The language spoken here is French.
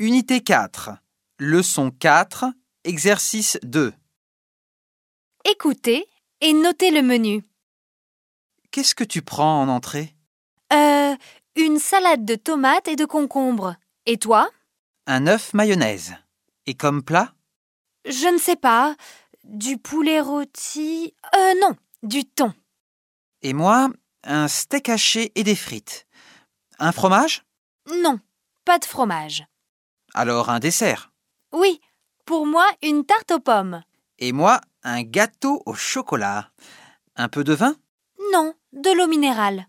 Unité 4. Leçon 4. Exercice 2. Écoutez et notez le menu. Qu'est-ce que tu prends en entrée? Euh, une salade de tomates et de concombres. Et toi? Un œuf mayonnaise. Et comme plat? Je ne sais pas. Du poulet rôti Euh, non, du thon. Et moi, un steak haché et des frites. Un fromage? Non, pas de fromage. Alors un dessert? Oui, pour moi, une tarte aux pommes. Et moi, un gâteau au chocolat. Un peu de vin? Non, de l'eau minérale.